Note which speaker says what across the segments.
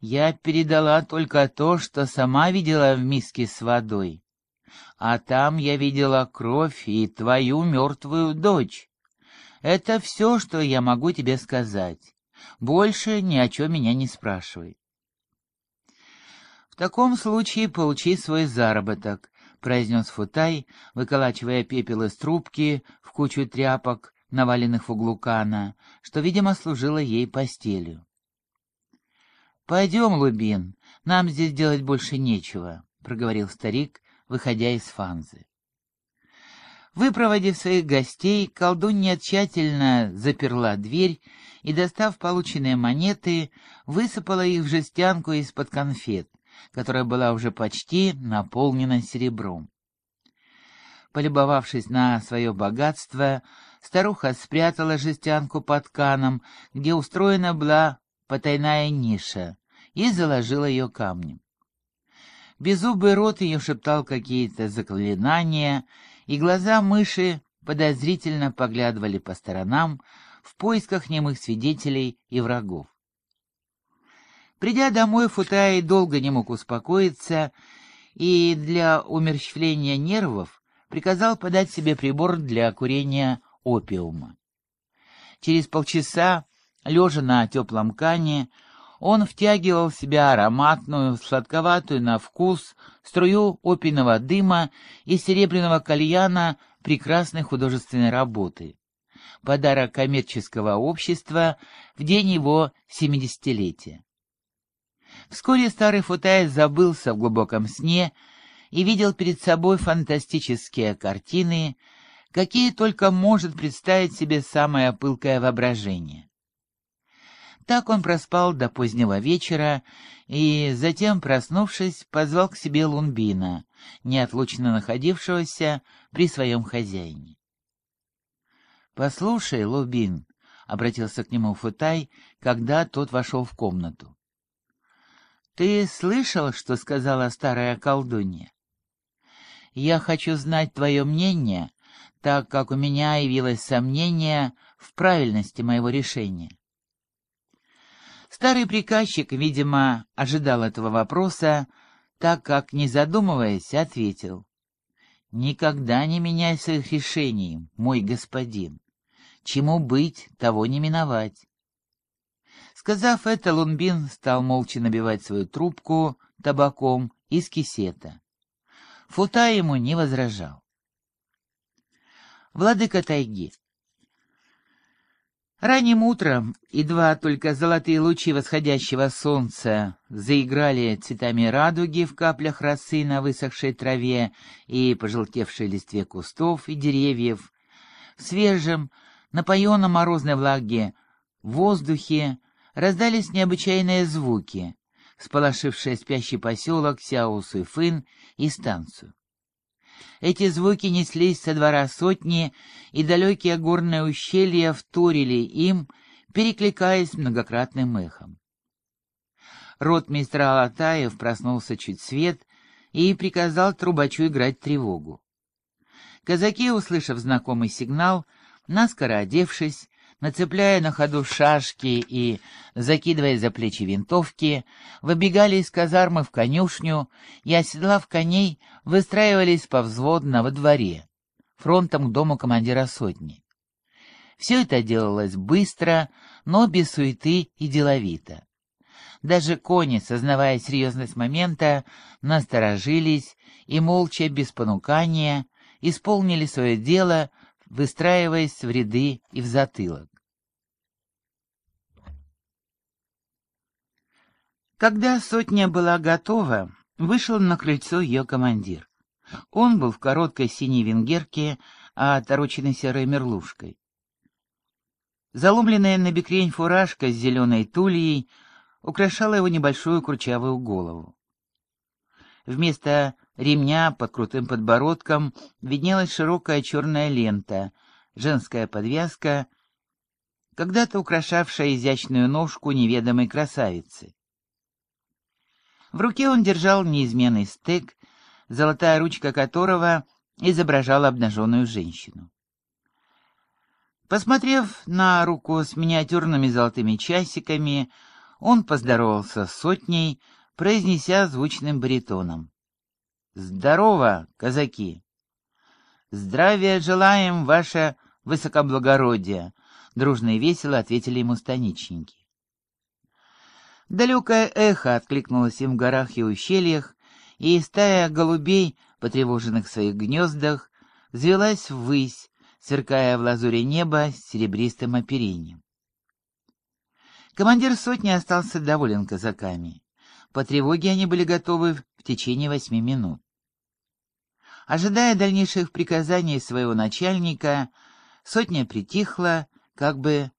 Speaker 1: Я передала только то, что сама видела в миске с водой. А там я видела кровь и твою мертвую дочь. Это все, что я могу тебе сказать. Больше ни о чем меня не спрашивай. В таком случае получи свой заработок, произнес Футай, выколачивая пепел из трубки в кучу тряпок, наваленных в углу кана, что, видимо, служило ей постелью. «Пойдем, Лубин, нам здесь делать больше нечего», — проговорил старик, выходя из фанзы. Выпроводив своих гостей, колдунья тщательно заперла дверь и, достав полученные монеты, высыпала их в жестянку из-под конфет, которая была уже почти наполнена серебром. Полюбовавшись на свое богатство, старуха спрятала жестянку под каном, где устроена была потайная ниша, и заложила ее камнем. Беззубый рот ее шептал какие-то заклинания, и глаза мыши подозрительно поглядывали по сторонам в поисках немых свидетелей и врагов. Придя домой, Футай долго не мог успокоиться и для умерщвления нервов приказал подать себе прибор для курения опиума. Через полчаса, лежа на теплом кане, он втягивал в себя ароматную, сладковатую на вкус струю опийного дыма и серебряного кальяна прекрасной художественной работы. Подарок коммерческого общества в день его семидесятилетия. Вскоре старый Футай забылся в глубоком сне и видел перед собой фантастические картины, какие только может представить себе самое пылкое воображение. Так он проспал до позднего вечера и, затем, проснувшись, позвал к себе Лунбина, неотлучно находившегося при своем хозяине. «Послушай, Лубин», — обратился к нему Футай, когда тот вошел в комнату. «Ты слышал, что сказала старая колдунья? Я хочу знать твое мнение, так как у меня явилось сомнение в правильности моего решения. Старый приказчик, видимо, ожидал этого вопроса, так как, не задумываясь, ответил. «Никогда не меняй своих решений, мой господин. Чему быть, того не миновать». Сказав это, Лунбин стал молча набивать свою трубку табаком из кисета. Фута ему не возражал. Владыка тайги, Ранним утром едва только золотые лучи восходящего солнца заиграли цветами радуги в каплях росы на высохшей траве и пожелтевшей листве кустов и деревьев, в свежем, напоенном морозной влаге воздухе раздались необычайные звуки, сполошившие спящий поселок Сяо-Суйфын и станцию. Эти звуки неслись со двора сотни, и далекие горные ущелья вторили им, перекликаясь многократным эхом. Рот мистера Алатаев проснулся чуть свет и приказал трубачу играть тревогу. Казаки, услышав знакомый сигнал, наскоро одевшись, нацепляя на ходу шашки и закидывая за плечи винтовки, выбегали из казармы в конюшню и, оседлав коней, выстраивались повзводно во дворе, фронтом к дому командира сотни. Все это делалось быстро, но без суеты и деловито. Даже кони, сознавая серьезность момента, насторожились и, молча, без понукания, исполнили свое дело, выстраиваясь в ряды и в затылок. Когда сотня была готова, вышел на крыльцо ее командир. Он был в короткой синей венгерке, а отороченной серой мерлушкой. Заломленная на бекрень фуражка с зеленой тульей украшала его небольшую курчавую голову. Вместо ремня под крутым подбородком виднелась широкая черная лента, женская подвязка, когда-то украшавшая изящную ножку неведомой красавицы. В руке он держал неизменный стек, золотая ручка которого изображала обнаженную женщину. Посмотрев на руку с миниатюрными золотыми часиками, Он поздоровался с сотней, произнеся звучным баритоном. «Здорово, казаки!» «Здравия желаем, ваше высокоблагородие!» — дружно и весело ответили ему станичники. Далекое эхо откликнулось им в горах и ущельях, и стая голубей, потревоженных в своих гнездах, взвелась ввысь, сверкая в лазуре неба серебристым оперением. Командир сотни остался доволен казаками. По тревоге они были готовы в течение восьми минут. Ожидая дальнейших приказаний своего начальника, сотня притихла, как бы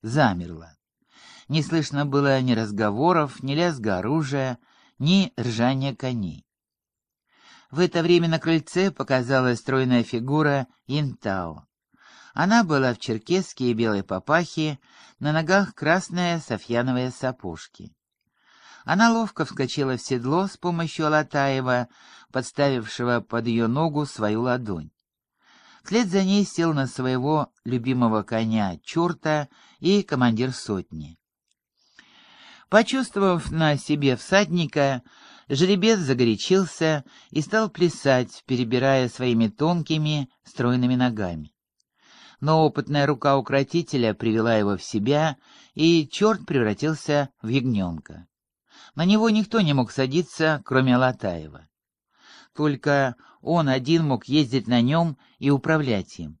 Speaker 1: замерла. Не слышно было ни разговоров, ни лязга оружия, ни ржания коней. В это время на крыльце показалась стройная фигура Интао. Она была в черкеске и белой папахе, на ногах красные софьяновые сапожки. Она ловко вскочила в седло с помощью Алатаева, подставившего под ее ногу свою ладонь. Вслед за ней сел на своего любимого коня черта и командир сотни. Почувствовав на себе всадника, жеребец загорячился и стал плясать, перебирая своими тонкими, стройными ногами но опытная рука укротителя привела его в себя, и черт превратился в ягненка. На него никто не мог садиться, кроме Алатаева. Только он один мог ездить на нем и управлять им.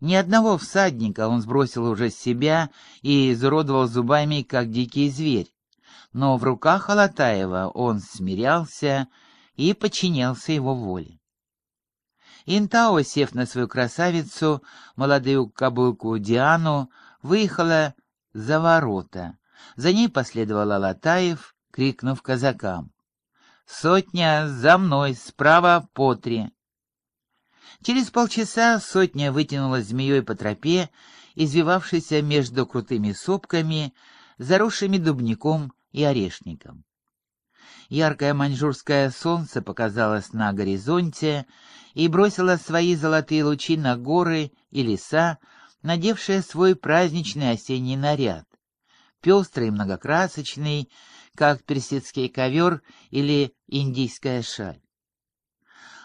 Speaker 1: Ни одного всадника он сбросил уже с себя и изуродовал зубами, как дикий зверь. Но в руках Алатаева он смирялся и подчинялся его воле. Интао, сев на свою красавицу, молодую кобылку Диану, выехала за ворота. За ней последовал Алатаев, крикнув казакам. «Сотня, за мной, справа по три!» Через полчаса сотня вытянулась змеей по тропе, извивавшейся между крутыми сопками, заросшими дубником и орешником. Яркое маньчжурское солнце показалось на горизонте, и бросила свои золотые лучи на горы и леса, надевшие свой праздничный осенний наряд, пестрый и многокрасочный, как персидский ковер или индийская шаль.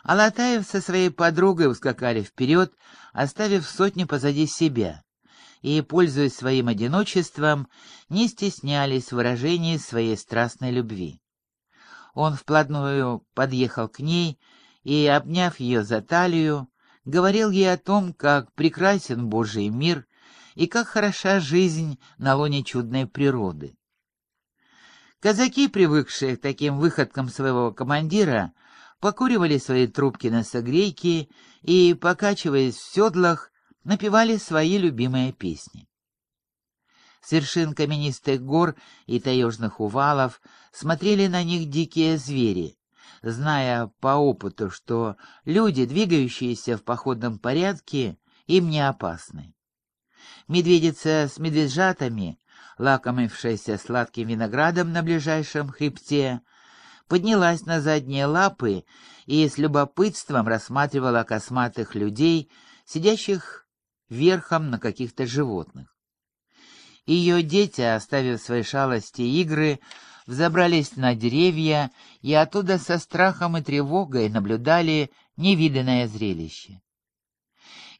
Speaker 1: Алатаев со своей подругой ускакали вперед, оставив сотни позади себя, и, пользуясь своим одиночеством, не стеснялись в выражении своей страстной любви. Он вплотную подъехал к ней и, обняв ее за талию, говорил ей о том, как прекрасен Божий мир и как хороша жизнь на лоне чудной природы. Казаки, привыкшие к таким выходкам своего командира, покуривали свои трубки на согрейке и, покачиваясь в седлах, напевали свои любимые песни. С вершин каменистых гор и таежных увалов смотрели на них дикие звери, зная по опыту, что люди, двигающиеся в походном порядке, им не опасны. Медведица с медвежатами, лакомившаяся сладким виноградом на ближайшем хребте, поднялась на задние лапы и с любопытством рассматривала косматых людей, сидящих верхом на каких-то животных. Ее дети, оставив свои шалости и игры, взобрались на деревья и оттуда со страхом и тревогой наблюдали невиданное зрелище.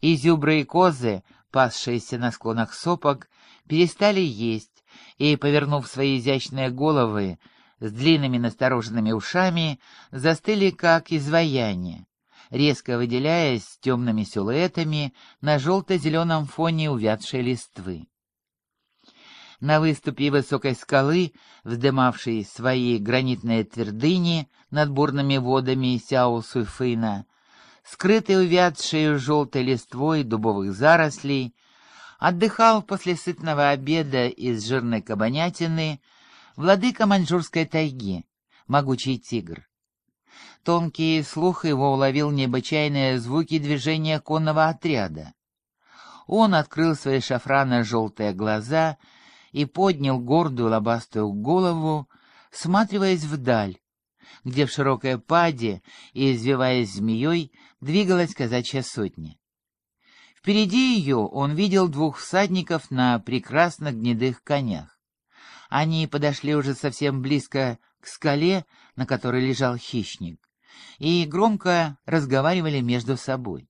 Speaker 1: Изюбры и козы, пасшиеся на склонах сопок, перестали есть и, повернув свои изящные головы с длинными настороженными ушами, застыли как изваяние, резко выделяясь темными силуэтами на желто-зеленом фоне увядшей листвы. На выступе высокой скалы, вздымавшей свои гранитные твердыни над бурными водами Сяо-Суйфына, скрытый увядшей желтой листвой дубовых зарослей, отдыхал после сытного обеда из жирной кабанятины владыка маньчжурской тайги, могучий тигр. Тонкий слух его уловил необычайные звуки движения конного отряда. Он открыл свои шафрано-желтые глаза и поднял гордую лобастую голову, всматриваясь вдаль, где в широкой паде извиваясь змеей двигалась казачья сотня. Впереди ее он видел двух всадников на прекрасных гнедых конях. Они подошли уже совсем близко к скале, на которой лежал хищник, и громко разговаривали между собой.